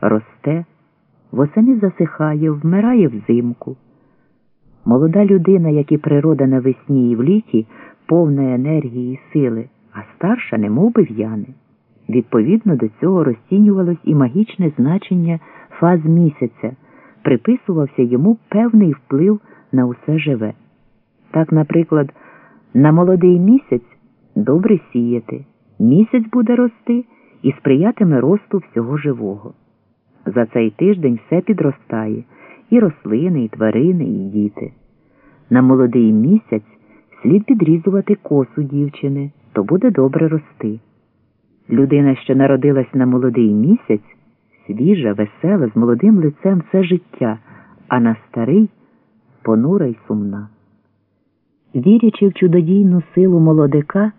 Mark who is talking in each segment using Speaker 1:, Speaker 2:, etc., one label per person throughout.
Speaker 1: росте, восени засихає, вмирає взимку. Молода людина, як і природа навесні і в літі, повна енергії і сили, а старша немов би в'яне. Відповідно до цього розцінювалось і магічне значення фаз місяця, приписувався йому певний вплив на усе живе. Так, наприклад, на молодий місяць добре сіяти, місяць буде рости і сприятиме росту всього живого. За цей тиждень все підростає і рослини, і тварини, і діти. На молодий місяць слід підрізувати косу дівчини, то буде добре рости. Людина, що народилась на молодий місяць, свіжа, весела, з молодим лицем все життя, а на старий понура й сумна. Вірячи в чудодійну силу молодика,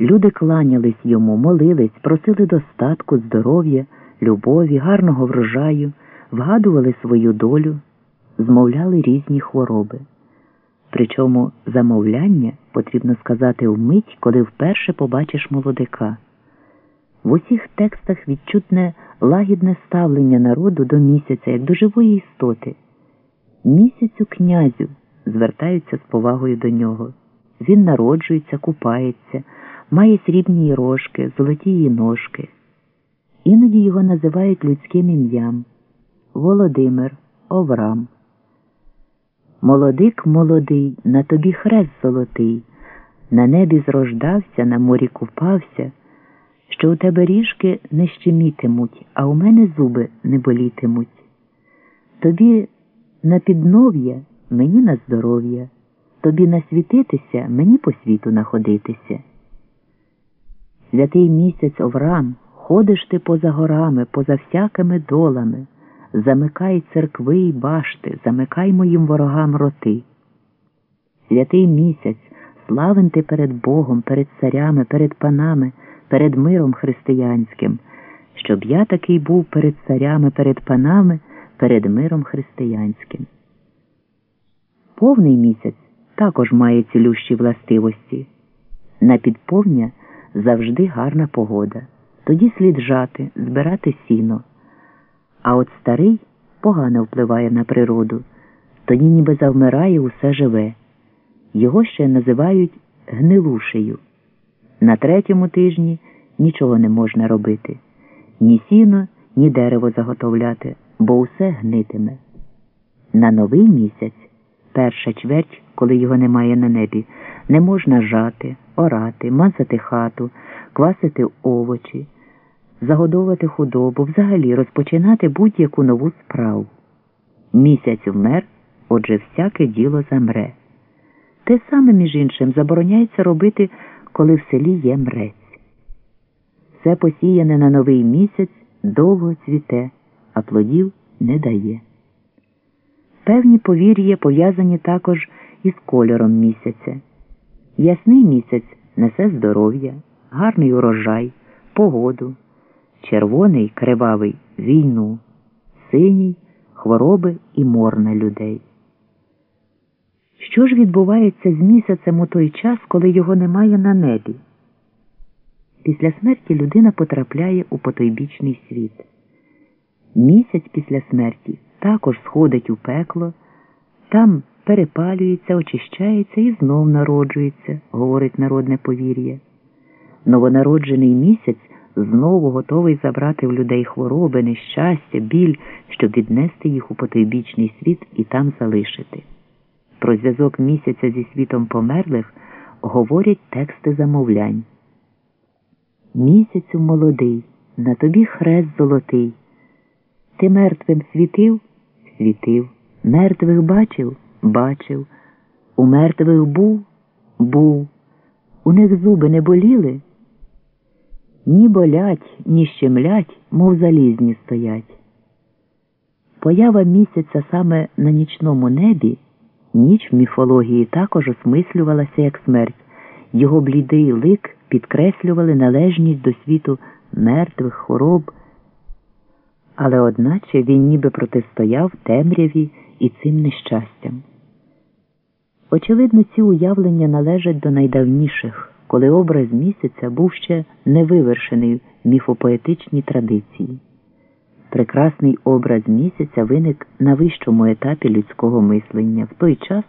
Speaker 1: люди кланялись йому, молились, просили достатку, здоров'я, любові, гарного врожаю, вгадували свою долю, змовляли різні хвороби. Причому замовляння потрібно сказати вмить, коли вперше побачиш молодика. В усіх текстах відчутне лагідне ставлення народу до місяця як до живої істоти. Місяцю князю звертаються з повагою до нього. Він народжується, купається, має срібні рожки, золоті ножки. Іноді його називають людським ім'ям Володимир, Оврам. Молодик молодий, на тобі хрест золотий, на небі зрождався, на морі купався, що у тебе ріжки не щемітимуть, а у мене зуби не болітимуть. Тобі на піднов'я, мені на здоров'я, тобі насвітитися, мені по світу находитися. Святий місяць Оврам, ходиш ти поза горами, поза всякими долами замикай церкви й башти, замикай моїм ворогам роти. Святий місяць, славен ти перед Богом, перед царями, перед панами, перед миром християнським, щоб я такий був перед царями, перед панами, перед миром християнським. Повний місяць також має цілющі властивості. На підповня завжди гарна погода. Тоді слід жати, збирати сіно. А от старий погано впливає на природу, тоді ніби завмирає усе живе. Його ще називають гнилушею. На третьому тижні нічого не можна робити ні сіно, ні дерево заготовляти, бо усе гнитиме. На новий місяць, перша чверть, коли його немає на небі, не можна жати, орати, мазати хату, квасити овочі загодовувати худобу, взагалі розпочинати будь-яку нову справу. Місяць вмер, отже, всяке діло замре. Те саме, між іншим, забороняється робити, коли в селі є мрець. Все посіяне на новий місяць довго цвіте, а плодів не дає. Певні повір'я пов'язані також із кольором місяця. Ясний місяць несе здоров'я, гарний урожай, погоду червоний кривавий війну, синій хвороби і мор на людей. Що ж відбувається з місяцем у той час, коли його немає на небі? Після смерті людина потрапляє у потойбічний світ. Місяць після смерті також сходить у пекло, там перепалюється, очищається і знов народжується, говорить народне повір'я. Новонароджений місяць знову готовий забрати в людей хвороби, нещастя, біль, щоб віднести їх у потойбічний світ і там залишити. Про зв'язок місяця зі світом померлих говорять тексти замовлянь. Місяцю молодий, на тобі хрест золотий. Ти мертвим світив? Світив, мертвих бачив, бачив, у мертвих був, був, у них зуби не боліли ні болять, ні щемлять, мов залізні стоять. Поява місяця саме на нічному небі, ніч в міфології також осмислювалася як смерть, його блідий лик підкреслювали належність до світу мертвих хвороб, але одначе він ніби протистояв темряві і цим нещастям. Очевидно, ці уявлення належать до найдавніших коли образ місяця був ще не вивершений в міфопоетичній традиції. Прекрасний образ місяця виник на вищому етапі людського мислення в той час.